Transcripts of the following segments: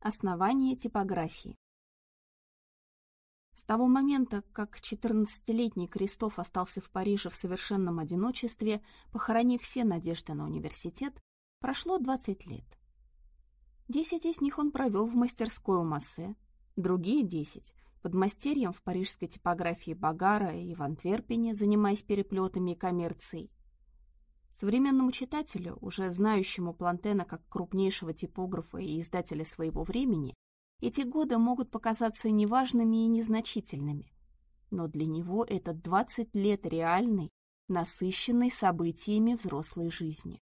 Основание типографии. С того момента, как 14-летний Крестов остался в Париже в совершенном одиночестве, похоронив все надежды на университет, прошло 20 лет. Десять из них он провел в мастерской у Массе, другие десять — под мастерьем в парижской типографии Багара и в Антверпене, занимаясь переплетами и коммерцией. Современному читателю, уже знающему Плантена как крупнейшего типографа и издателя своего времени, эти годы могут показаться неважными и незначительными. Но для него это 20 лет реальной, насыщенной событиями взрослой жизни.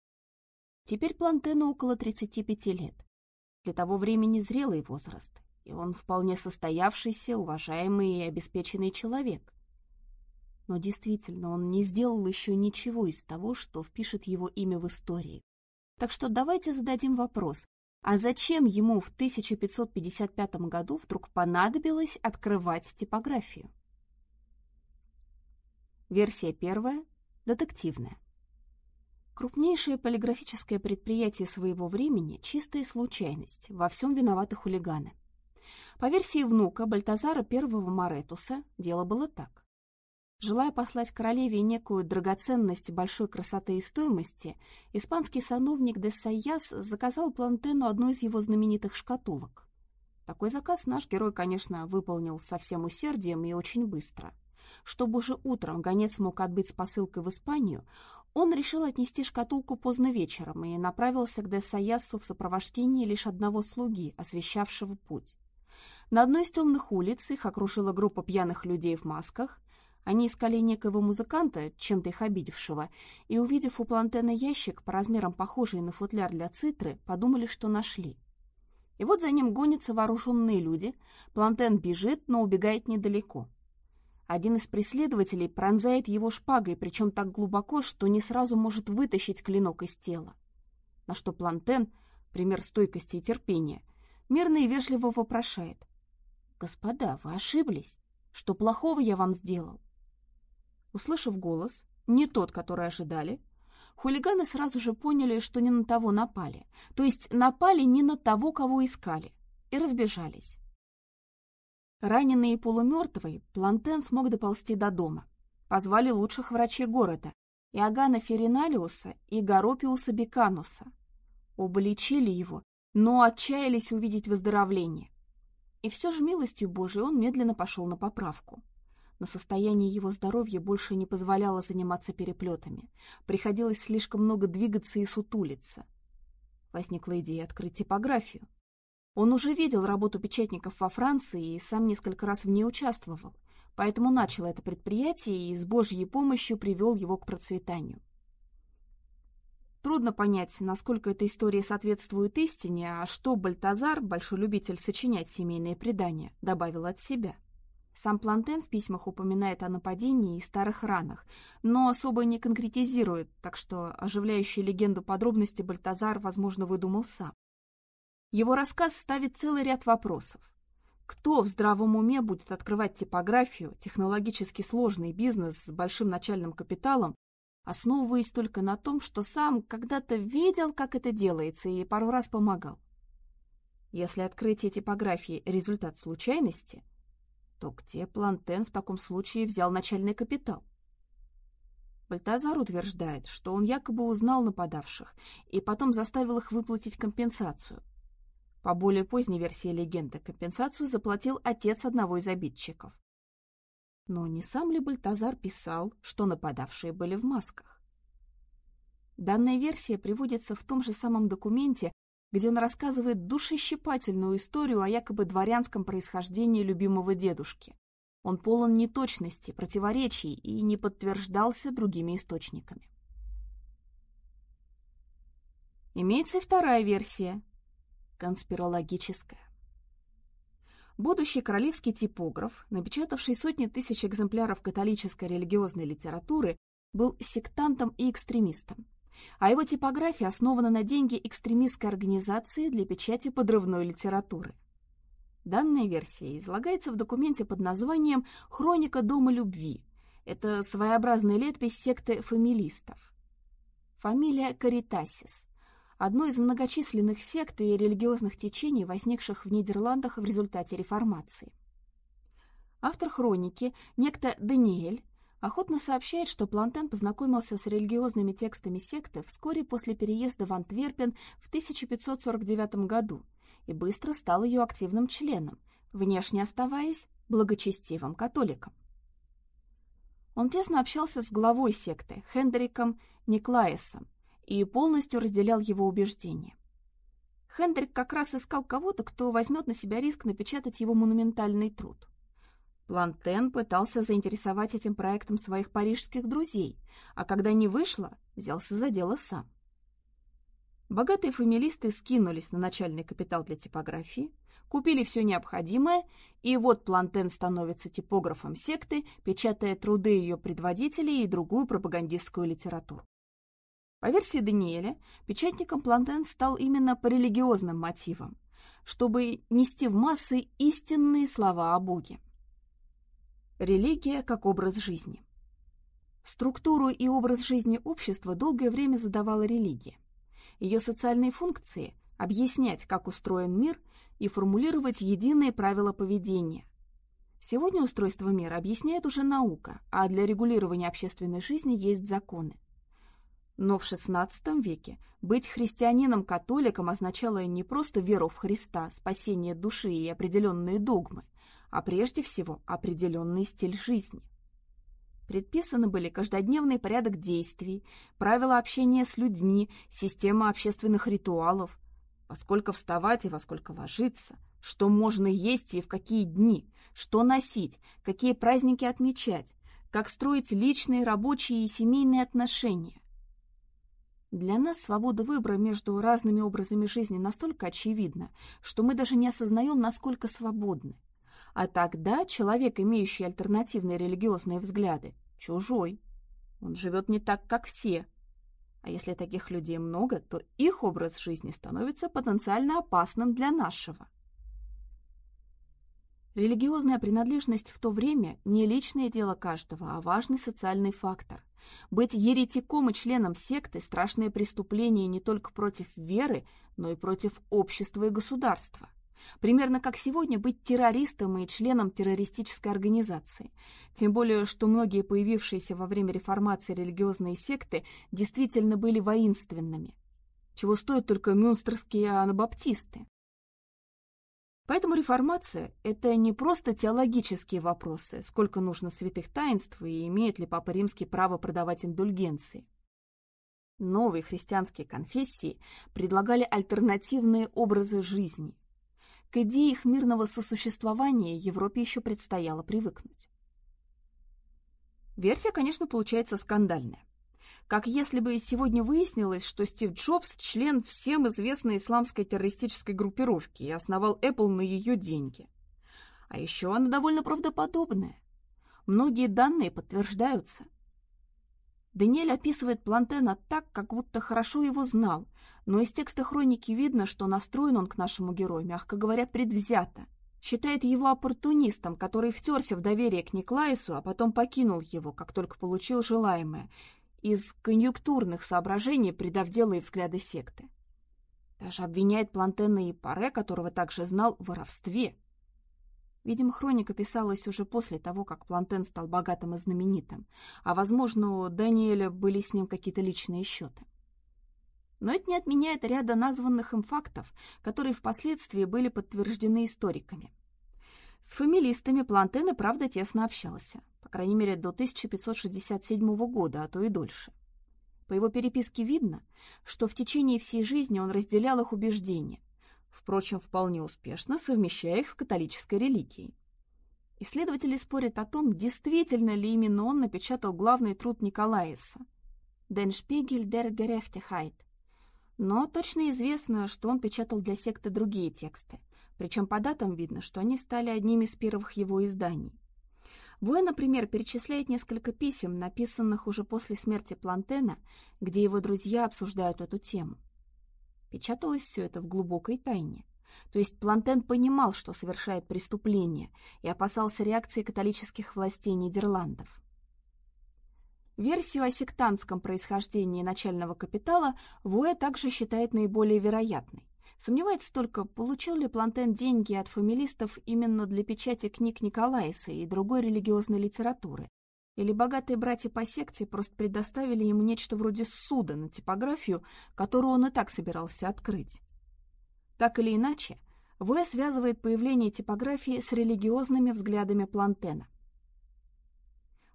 Теперь Плантену около 35 лет. Для того времени зрелый возраст, и он вполне состоявшийся, уважаемый и обеспеченный человек. Но действительно, он не сделал еще ничего из того, что впишет его имя в истории. Так что давайте зададим вопрос, а зачем ему в 1555 году вдруг понадобилось открывать типографию? Версия первая – детективная. Крупнейшее полиграфическое предприятие своего времени – чистая случайность, во всем виноваты хулиганы. По версии внука Бальтазара I Моретуса, дело было так. Желая послать королеве некую драгоценность большой красоты и стоимости, испанский сановник де Сайяс заказал Плантену одну из его знаменитых шкатулок. Такой заказ наш герой, конечно, выполнил со всем усердием и очень быстро. Чтобы уже утром гонец мог отбыть с посылкой в Испанию, он решил отнести шкатулку поздно вечером и направился к де Сайясу в сопровождении лишь одного слуги, освещавшего путь. На одной из темных улиц их окружила группа пьяных людей в масках, они искали некоего музыканта, чем-то их обидевшего, и, увидев у Плантена ящик, по размерам похожий на футляр для цитры, подумали, что нашли. И вот за ним гонятся вооруженные люди, Плантен бежит, но убегает недалеко. Один из преследователей пронзает его шпагой, причем так глубоко, что не сразу может вытащить клинок из тела. На что Плантен, пример стойкости и терпения, мирно и вежливо вопрошает. «Господа, вы ошиблись. Что плохого я вам сделал?» Услышав голос, не тот, который ожидали, хулиганы сразу же поняли, что не на того напали, то есть напали не на того, кого искали, и разбежались. Раненый и полумертвый, Плантен смог доползти до дома. Позвали лучших врачей города, Иоганна Фериналиуса и Гаропиуса Бекануса. Оба лечили его, но отчаялись увидеть выздоровление. И все же милостью Божией он медленно пошел на поправку но состояние его здоровья больше не позволяло заниматься переплетами. Приходилось слишком много двигаться и сутулиться. Возникла идея открыть типографию. Он уже видел работу печатников во Франции и сам несколько раз в ней участвовал, поэтому начал это предприятие и с Божьей помощью привел его к процветанию. Трудно понять, насколько эта история соответствует истине, а что Бальтазар, большой любитель сочинять семейные предания, добавил от себя – сам Плантен в письмах упоминает о нападении и старых ранах, но особо не конкретизирует, так что оживляющие легенду подробности Бальтазар, возможно, выдумал сам. Его рассказ ставит целый ряд вопросов. Кто в здравом уме будет открывать типографию, технологически сложный бизнес с большим начальным капиталом, основываясь только на том, что сам когда-то видел, как это делается, и пару раз помогал? Если открытие типографии – результат случайности – то где Плантен в таком случае взял начальный капитал? Бальтазар утверждает, что он якобы узнал нападавших и потом заставил их выплатить компенсацию. По более поздней версии легенды, компенсацию заплатил отец одного из обидчиков. Но не сам ли Бальтазар писал, что нападавшие были в масках? Данная версия приводится в том же самом документе, где он рассказывает душещипательную историю о якобы дворянском происхождении любимого дедушки. Он полон неточностей, противоречий и не подтверждался другими источниками. Имеется и вторая версия, конспирологическая. Будущий королевский типограф, напечатавший сотни тысяч экземпляров католической религиозной литературы, был сектантом и экстремистом а его типография основана на деньги экстремистской организации для печати подрывной литературы. Данная версия излагается в документе под названием «Хроника Дома любви». Это своеобразная летопись секты фамилистов. Фамилия Каритасис. одно из многочисленных сект и религиозных течений, возникших в Нидерландах в результате реформации. Автор хроники, некто Даниэль, охотно сообщает, что Плантен познакомился с религиозными текстами секты вскоре после переезда в Антверпен в 1549 году и быстро стал ее активным членом, внешне оставаясь благочестивым католиком. Он тесно общался с главой секты, Хендриком Никлаесом, и полностью разделял его убеждения. Хендрик как раз искал кого-то, кто возьмет на себя риск напечатать его монументальный труд. Плантен пытался заинтересовать этим проектом своих парижских друзей, а когда не вышло, взялся за дело сам. Богатые фамилисты скинулись на начальный капитал для типографии, купили все необходимое, и вот Плантен становится типографом секты, печатая труды ее предводителей и другую пропагандистскую литературу. По версии Даниэля, печатником Плантен стал именно по религиозным мотивам, чтобы нести в массы истинные слова о Боге. Религия как образ жизни. Структуру и образ жизни общества долгое время задавала религия. Ее социальные функции – объяснять, как устроен мир, и формулировать единые правила поведения. Сегодня устройство мира объясняет уже наука, а для регулирования общественной жизни есть законы. Но в XVI веке быть христианином-католиком означало не просто веру в Христа, спасение души и определенные догмы – а прежде всего определенный стиль жизни. Предписаны были каждодневный порядок действий, правила общения с людьми, система общественных ритуалов, во сколько вставать и во сколько ложиться, что можно есть и в какие дни, что носить, какие праздники отмечать, как строить личные, рабочие и семейные отношения. Для нас свобода выбора между разными образами жизни настолько очевидна, что мы даже не осознаем, насколько свободны. А тогда человек, имеющий альтернативные религиозные взгляды, чужой. Он живет не так, как все. А если таких людей много, то их образ жизни становится потенциально опасным для нашего. Религиозная принадлежность в то время не личное дело каждого, а важный социальный фактор. Быть еретиком и членом секты – страшное преступление не только против веры, но и против общества и государства. Примерно как сегодня быть террористом и членом террористической организации. Тем более, что многие появившиеся во время реформации религиозные секты действительно были воинственными. Чего стоят только мюнстерские анабаптисты. Поэтому реформация – это не просто теологические вопросы, сколько нужно святых таинств и имеет ли Папа Римский право продавать индульгенции. Новые христианские конфессии предлагали альтернативные образы жизни, к идее их мирного сосуществования Европе еще предстояло привыкнуть. Версия, конечно, получается скандальная. Как если бы сегодня выяснилось, что Стив Джобс – член всем известной исламской террористической группировки и основал Apple на ее деньги. А еще она довольно правдоподобная. Многие данные подтверждаются. Даниэль описывает Плантена так, как будто хорошо его знал, но из текста хроники видно, что настроен он к нашему герою, мягко говоря, предвзято. Считает его оппортунистом, который втерся в доверие к Никлайсу, а потом покинул его, как только получил желаемое, из конъюнктурных соображений, придав дело взгляды секты. Даже обвиняет Плантена и Паре, которого также знал, в воровстве. Видимо, хроника писалась уже после того, как Плантен стал богатым и знаменитым, а, возможно, у Даниэля были с ним какие-то личные счеты. Но это не отменяет ряда названных им фактов, которые впоследствии были подтверждены историками. С фамилистами Плантен и правда тесно общался, по крайней мере до 1567 года, а то и дольше. По его переписке видно, что в течение всей жизни он разделял их убеждения, впрочем, вполне успешно совмещая их с католической религией. Исследователи спорят о том, действительно ли именно он напечатал главный труд Николаеса «Den Spiegel der Gerechtigkeit», но точно известно, что он печатал для секты другие тексты, причем по датам видно, что они стали одними из первых его изданий. Буэ, например, перечисляет несколько писем, написанных уже после смерти Плантена, где его друзья обсуждают эту тему. Печаталось все это в глубокой тайне. То есть Плантен понимал, что совершает преступление, и опасался реакции католических властей Нидерландов. Версию о сектантском происхождении начального капитала Вуэ также считает наиболее вероятной. Сомневается только, получил ли Плантен деньги от фамилистов именно для печати книг Николаиса и другой религиозной литературы, или богатые братья по секте просто предоставили ему нечто вроде суда на типографию, которую он и так собирался открыть. Так или иначе, В связывает появление типографии с религиозными взглядами Плантена.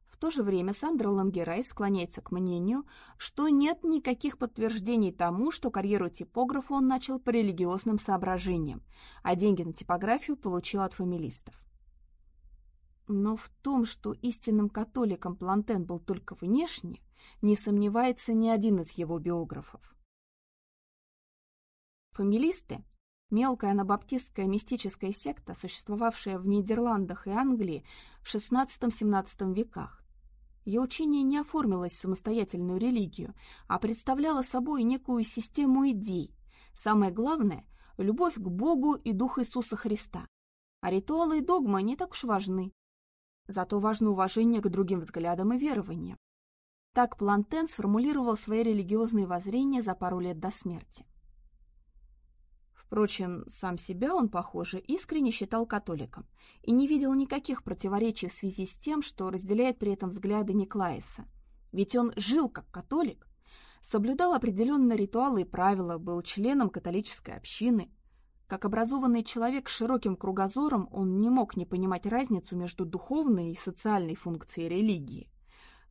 В то же время Сандра Лангерай склоняется к мнению, что нет никаких подтверждений тому, что карьеру типографа он начал по религиозным соображениям, а деньги на типографию получил от фамилистов. Но в том, что истинным католиком Плантен был только внешне, не сомневается ни один из его биографов. Фамилисты – мелкая анабаптистская мистическая секта, существовавшая в Нидерландах и Англии в XVI-XVII веках. Ее учение не оформилось в самостоятельную религию, а представляло собой некую систему идей. Самое главное – любовь к Богу и Дух Иисуса Христа. А ритуалы и догмы не так уж важны. Зато важно уважение к другим взглядам и верованиям. Так Плантен сформулировал свои религиозные воззрения за пару лет до смерти. Впрочем, сам себя он, похоже, искренне считал католиком и не видел никаких противоречий в связи с тем, что разделяет при этом взгляды Никлаеса. Ведь он жил как католик, соблюдал определенные ритуалы и правила, был членом католической общины – как образованный человек с широким кругозором, он не мог не понимать разницу между духовной и социальной функцией религии.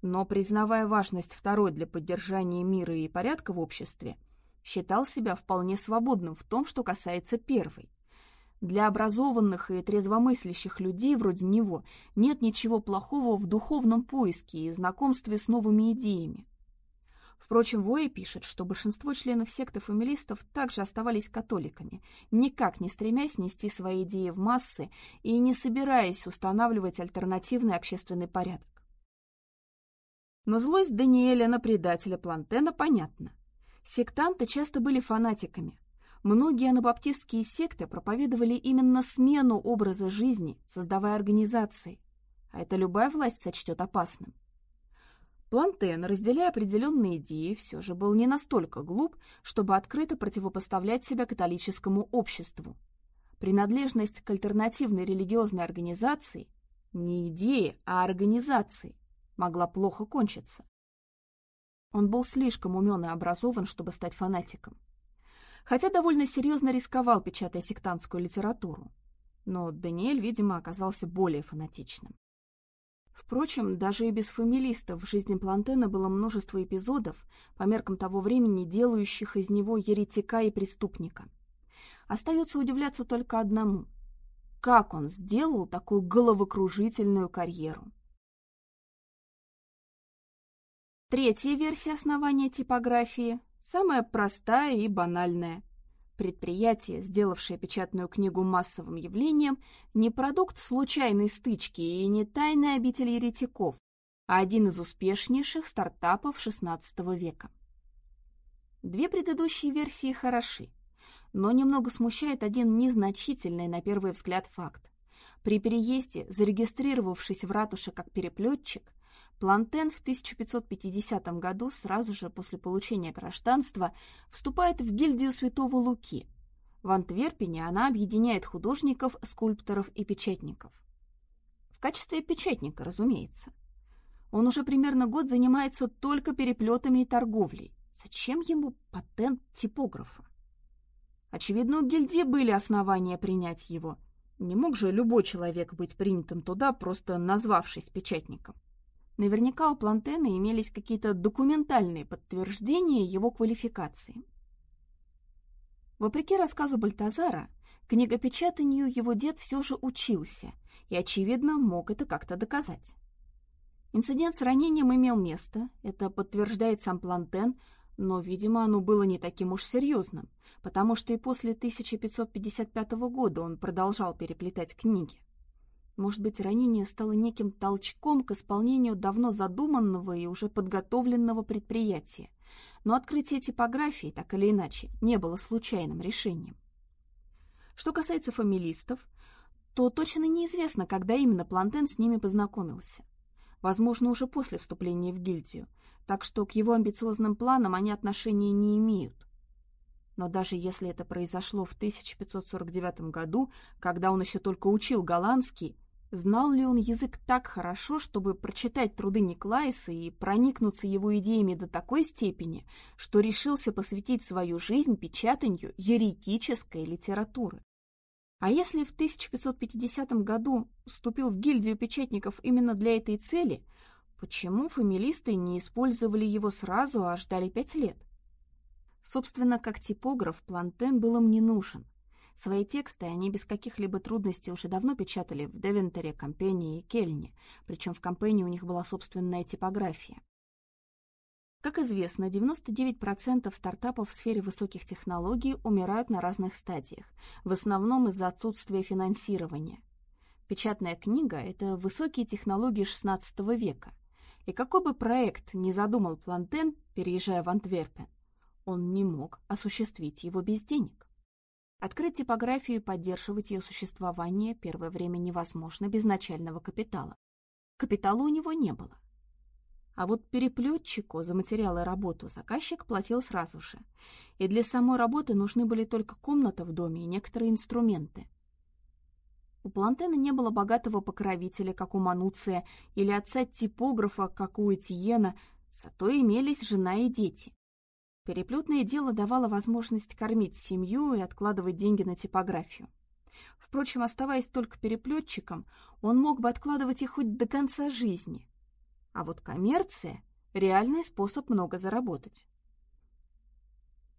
Но, признавая важность второй для поддержания мира и порядка в обществе, считал себя вполне свободным в том, что касается первой. Для образованных и трезвомыслящих людей вроде него нет ничего плохого в духовном поиске и знакомстве с новыми идеями. Впрочем, Вои пишет, что большинство членов секты фамилистов также оставались католиками, никак не стремясь нести свои идеи в массы и не собираясь устанавливать альтернативный общественный порядок. Но злость Даниэля на предателя Плантена понятна. Сектанты часто были фанатиками. Многие анабаптистские секты проповедовали именно смену образа жизни, создавая организации. А это любая власть сочтет опасным. Плантен, разделяя определенные идеи, все же был не настолько глуп, чтобы открыто противопоставлять себя католическому обществу. Принадлежность к альтернативной религиозной организации не идеи, а организации могла плохо кончиться. Он был слишком умен и образован, чтобы стать фанатиком. Хотя довольно серьезно рисковал, печатая сектантскую литературу. Но Даниэль, видимо, оказался более фанатичным. Впрочем, даже и без фамилистов в жизни Плантена было множество эпизодов, по меркам того времени, делающих из него еретика и преступника. Остается удивляться только одному. Как он сделал такую головокружительную карьеру? Третья версия основания типографии – самая простая и банальная – Предприятие, сделавшее печатную книгу массовым явлением, не продукт случайной стычки и не тайный обитель еретиков, а один из успешнейших стартапов XVI века. Две предыдущие версии хороши, но немного смущает один незначительный на первый взгляд факт. При переезде, зарегистрировавшись в ратуше как переплетчик, Плантен в 1550 году, сразу же после получения гражданства, вступает в гильдию Святого Луки. В Антверпене она объединяет художников, скульпторов и печатников. В качестве печатника, разумеется. Он уже примерно год занимается только переплетами и торговлей. Зачем ему патент типографа? Очевидно, у гильдии были основания принять его. Не мог же любой человек быть принятым туда, просто назвавшись печатником. Наверняка у Плантена имелись какие-то документальные подтверждения его квалификации. Вопреки рассказу Бальтазара, книгопечатанию его дед все же учился и, очевидно, мог это как-то доказать. Инцидент с ранением имел место, это подтверждает сам Плантен, но, видимо, оно было не таким уж серьезным, потому что и после 1555 года он продолжал переплетать книги. Может быть, ранение стало неким толчком к исполнению давно задуманного и уже подготовленного предприятия. Но открытие типографии, так или иначе, не было случайным решением. Что касается фамилистов, то точно неизвестно, когда именно Плантен с ними познакомился. возможно, уже после вступления в гильдию, так что к его амбициозным планам они отношения не имеют. Но даже если это произошло в 1549 году, когда он еще только учил голландский, знал ли он язык так хорошо, чтобы прочитать труды Никлайса и проникнуться его идеями до такой степени, что решился посвятить свою жизнь печатанию еретической литературы? А если в 1550 году вступил в гильдию печатников именно для этой цели, почему фамилисты не использовали его сразу, а ждали пять лет? Собственно, как типограф, Плантен был им не нужен. Свои тексты они без каких-либо трудностей уже давно печатали в Девентере, Компении и Кельне, причем в Компении у них была собственная типография. Как известно, 99% стартапов в сфере высоких технологий умирают на разных стадиях, в основном из-за отсутствия финансирования. Печатная книга – это высокие технологии XVI века. И какой бы проект ни задумал Плантен, переезжая в Антверпен, он не мог осуществить его без денег. Открыть типографию и поддерживать ее существование первое время невозможно без начального капитала. Капитала у него не было. А вот переплетчику за материалы и работу заказчик платил сразу же. И для самой работы нужны были только комната в доме и некоторые инструменты. У Плантена не было богатого покровителя, как у Мануция, или отца-типографа, как у Этьена, зато имелись жена и дети. Переплетное дело давало возможность кормить семью и откладывать деньги на типографию. Впрочем, оставаясь только переплетчиком, он мог бы откладывать их хоть до конца жизни. А вот коммерция – реальный способ много заработать.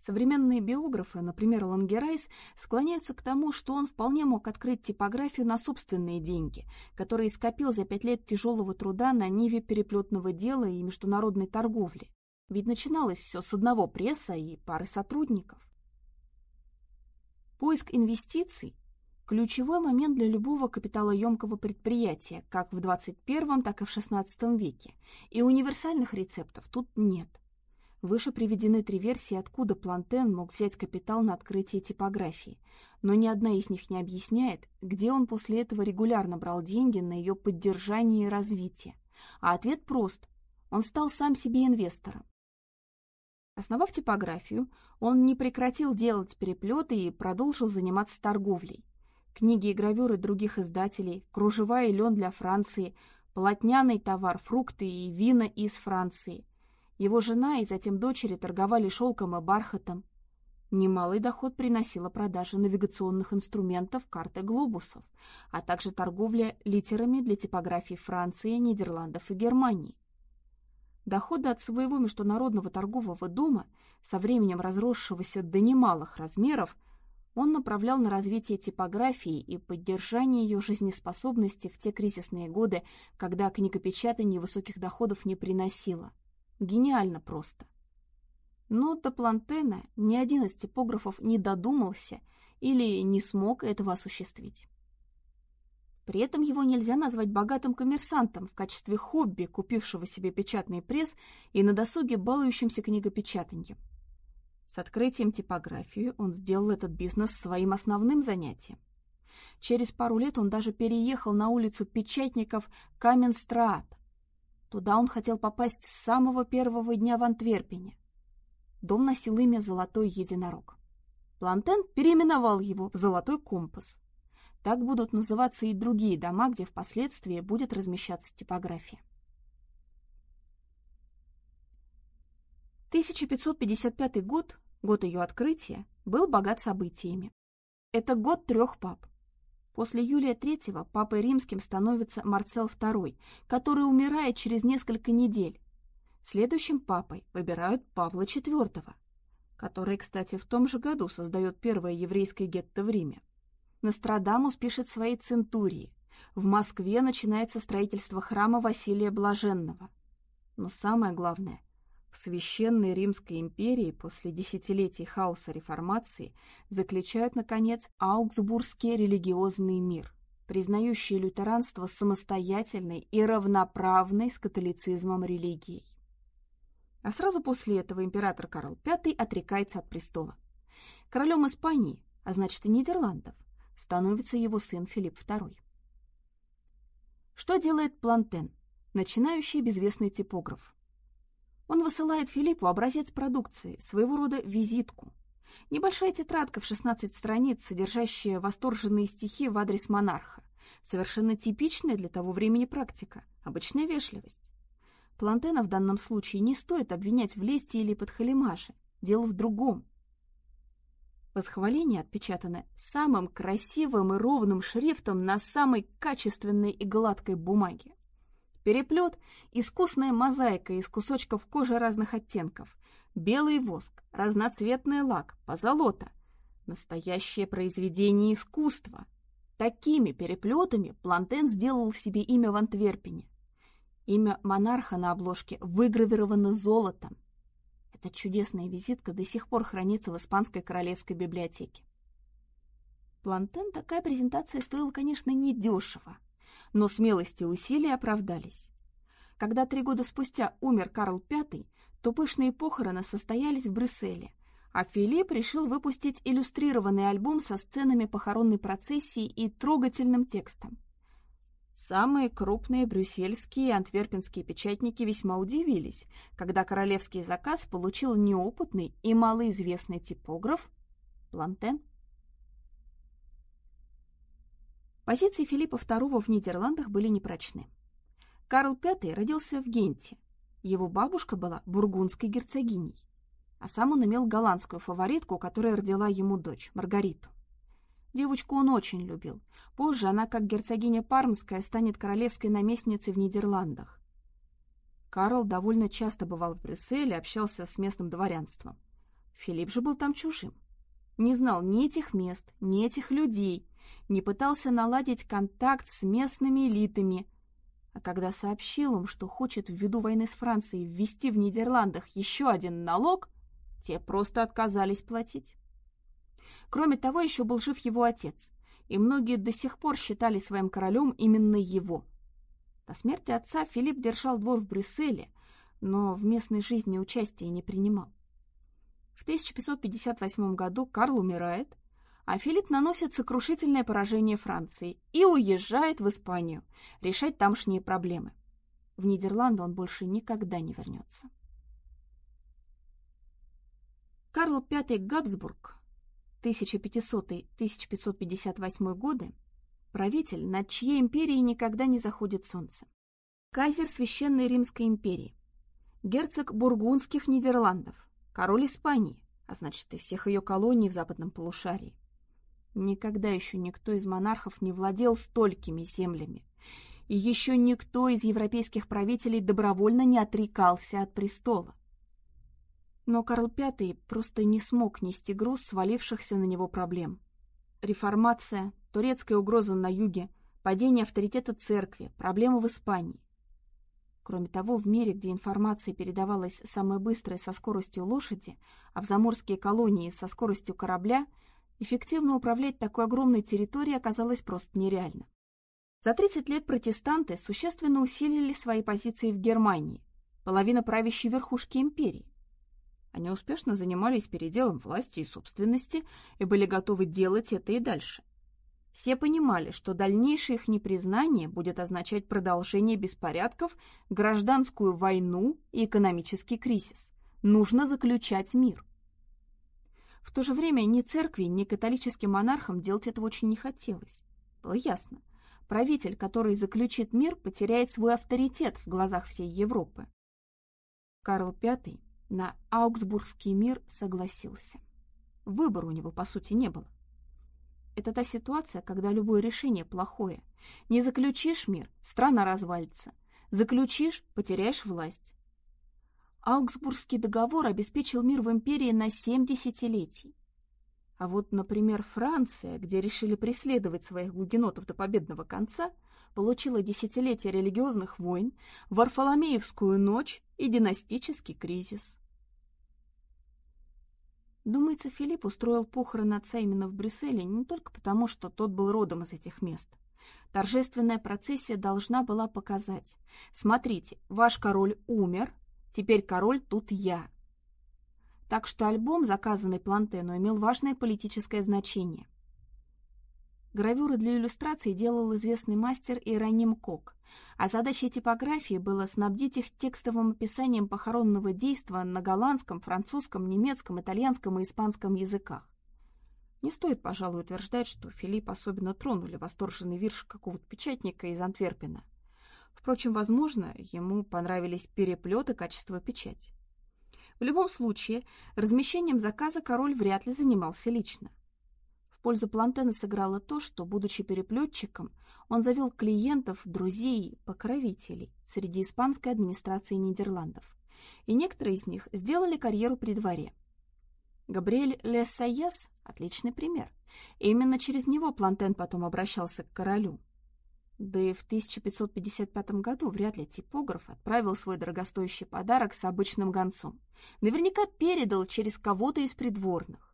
Современные биографы, например, Лангерайс, склоняются к тому, что он вполне мог открыть типографию на собственные деньги, которые скопил за пять лет тяжелого труда на ниве переплетного дела и международной торговли. Ведь начиналось все с одного пресса и пары сотрудников. Поиск инвестиций – ключевой момент для любого капиталоемкого предприятия, как в 21 так и в 16 веке, и универсальных рецептов тут нет. Выше приведены три версии, откуда Плантен мог взять капитал на открытие типографии, но ни одна из них не объясняет, где он после этого регулярно брал деньги на ее поддержание и развитие. А ответ прост – он стал сам себе инвестором. Основав типографию, он не прекратил делать переплеты и продолжил заниматься торговлей. Книги и гравюры других издателей, кружева и лен для Франции, полотняный товар, фрукты и вина из Франции. Его жена и затем дочери торговали шелком и бархатом. Немалый доход приносила продажа навигационных инструментов, карт и глобусов, а также торговля литерами для типографий Франции, Нидерландов и Германии. Доходы от своего международного торгового дома, со временем разросшегося до немалых размеров, он направлял на развитие типографии и поддержание ее жизнеспособности в те кризисные годы, когда книгопечатание высоких доходов не приносило. Гениально просто. Но до Плантена ни один из типографов не додумался или не смог этого осуществить. При этом его нельзя назвать богатым коммерсантом в качестве хобби, купившего себе печатный пресс и на досуге балующимся книгопечатанием. С открытием типографии он сделал этот бизнес своим основным занятием. Через пару лет он даже переехал на улицу печатников Каменстраат. Туда он хотел попасть с самого первого дня в Антверпене. Дом носил имя «Золотой единорог». Плантен переименовал его в «Золотой компас». Так будут называться и другие дома, где впоследствии будет размещаться типография. 1555 год, год ее открытия, был богат событиями. Это год трех пап. После Юлия III папой римским становится Марцел II, который умирает через несколько недель. Следующим папой выбирают Павла IV, который, кстати, в том же году создает первое еврейское гетто в Риме. Нострадамус пишет своей центурии. В Москве начинается строительство храма Василия Блаженного. Но самое главное, в Священной Римской империи после десятилетий хаоса реформации заключают, наконец, Аугсбургский религиозный мир, признающий лютеранство самостоятельной и равноправной с католицизмом религией. А сразу после этого император Карл V отрекается от престола. Королем Испании, а значит и Нидерландов, становится его сын Филипп II. Что делает Плантен? начинающий безвестный типограф. Он высылает Филиппу образец продукции, своего рода визитку. Небольшая тетрадка в 16 страниц, содержащая восторженные стихи в адрес монарха. Совершенно типичная для того времени практика, обычная вежливость. Плантена в данном случае не стоит обвинять в лести или подхалимаже. Дело в другом. Восхваление отпечатано самым красивым и ровным шрифтом на самой качественной и гладкой бумаге. Переплет – искусная мозаика из кусочков кожи разных оттенков, белый воск, разноцветный лак, позолота. Настоящее произведение искусства. Такими переплетами Плантен сделал себе имя в Антверпене. Имя монарха на обложке выгравировано золотом. Эта чудесная визитка до сих пор хранится в Испанской королевской библиотеке. Плантен такая презентация стоила, конечно, недешево, но смелости и усилия оправдались. Когда три года спустя умер Карл V, то пышные похороны состоялись в Брюсселе, а Филипп решил выпустить иллюстрированный альбом со сценами похоронной процессии и трогательным текстом. Самые крупные брюссельские и антверпенские печатники весьма удивились, когда королевский заказ получил неопытный и малоизвестный типограф Плантен. Позиции Филиппа II в Нидерландах были непрочны. Карл V родился в Генте. Его бабушка была бургундской герцогиней, а сам он имел голландскую фаворитку, которая родила ему дочь, Маргариту. Девочку он очень любил. Позже она, как герцогиня Пармская, станет королевской наместницей в Нидерландах. Карл довольно часто бывал в Брюсселе, общался с местным дворянством. Филипп же был там чужим. Не знал ни этих мест, ни этих людей, не пытался наладить контакт с местными элитами. А когда сообщил им, что хочет ввиду войны с Францией ввести в Нидерландах еще один налог, те просто отказались платить. Кроме того, еще был жив его отец, и многие до сих пор считали своим королем именно его. До смерти отца Филипп держал двор в Брюсселе, но в местной жизни участия не принимал. В 1558 году Карл умирает, а Филипп наносит сокрушительное поражение Франции и уезжает в Испанию решать тамошние проблемы. В Нидерланды он больше никогда не вернется. Карл V Габсбург 1500-1558 годы правитель, над чьей империей никогда не заходит солнце. Казер Священной Римской империи, герцог Бургундских Нидерландов, король Испании, а значит и всех ее колоний в западном полушарии, Никогда еще никто из монархов не владел столькими землями. И еще никто из европейских правителей добровольно не отрекался от престола. Но Карл V просто не смог нести груз свалившихся на него проблем. Реформация, турецкая угроза на юге, падение авторитета церкви, проблемы в Испании. Кроме того, в мире, где информация передавалась самой быстрой со скоростью лошади, а в заморские колонии со скоростью корабля – Эффективно управлять такой огромной территорией оказалось просто нереально. За 30 лет протестанты существенно усилили свои позиции в Германии, половина правящей верхушки империи. Они успешно занимались переделом власти и собственности и были готовы делать это и дальше. Все понимали, что дальнейшее их непризнание будет означать продолжение беспорядков, гражданскую войну и экономический кризис. Нужно заключать мир. В то же время ни церкви, ни католическим монархам делать этого очень не хотелось. Было ясно. Правитель, который заключит мир, потеряет свой авторитет в глазах всей Европы. Карл V на Аугсбургский мир согласился. Выбора у него, по сути, не было. Это та ситуация, когда любое решение плохое. Не заключишь мир, страна развалится. Заключишь – потеряешь власть. Аугсбургский договор обеспечил мир в империи на семь десятилетий. А вот, например, Франция, где решили преследовать своих гугенотов до победного конца, получила десятилетия религиозных войн, Варфоломеевскую ночь и династический кризис. Думается, Филипп устроил похороны отца именно в Брюсселе не только потому, что тот был родом из этих мест. Торжественная процессия должна была показать. Смотрите, ваш король умер, Теперь король тут я. Так что альбом, заказанный Плантену, имел важное политическое значение. Гравюры для иллюстрации делал известный мастер Иероним Кок, а задачей типографии было снабдить их текстовым описанием похоронного действа на голландском, французском, немецком, итальянском и испанском языках. Не стоит, пожалуй, утверждать, что Филипп особенно тронули восторженный вирш какого-то печатника из Антверпена. Впрочем, возможно, ему понравились переплет и качество печати. В любом случае, размещением заказа король вряд ли занимался лично. Пользу Плантена сыграло то, что, будучи переплетчиком, он завел клиентов, друзей, покровителей среди испанской администрации Нидерландов, и некоторые из них сделали карьеру при дворе. Габриэль Лессайес – отличный пример. Именно через него Плантен потом обращался к королю. Да и в 1555 году вряд ли типограф отправил свой дорогостоящий подарок с обычным гонцом. Наверняка передал через кого-то из придворных.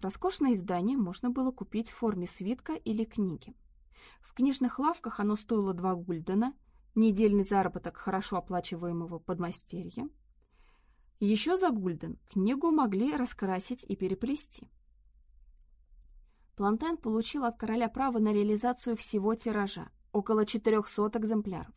Роскошное издание можно было купить в форме свитка или книги. В книжных лавках оно стоило 2 гульдена, недельный заработок хорошо оплачиваемого подмастерья. Еще за гульден книгу могли раскрасить и переплести. Плантен получил от короля право на реализацию всего тиража, около 400 экземпляров.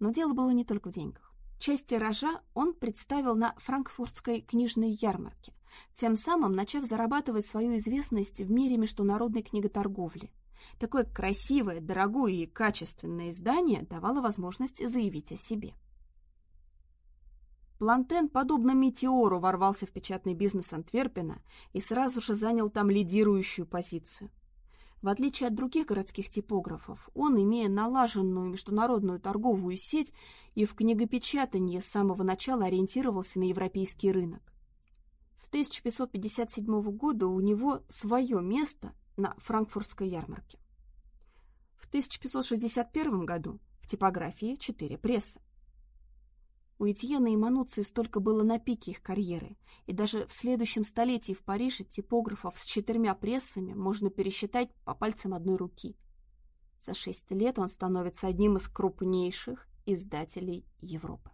Но дело было не только в деньгах. Часть тиража он представил на франкфуртской книжной ярмарке, тем самым начав зарабатывать свою известность в мире международной книготорговли. Такое красивое, дорогое и качественное издание давало возможность заявить о себе. Плантен, подобно метеору, ворвался в печатный бизнес Антверпена и сразу же занял там лидирующую позицию. В отличие от других городских типографов, он, имея налаженную международную торговую сеть, и в книгопечатании с самого начала ориентировался на европейский рынок. С 1557 года у него свое место на франкфуртской ярмарке. В 1561 году в типографии четыре пресса. У Этьена и Мануции столько было на пике их карьеры, и даже в следующем столетии в Париже типографов с четырьмя прессами можно пересчитать по пальцам одной руки. За шесть лет он становится одним из крупнейших издателей Европы.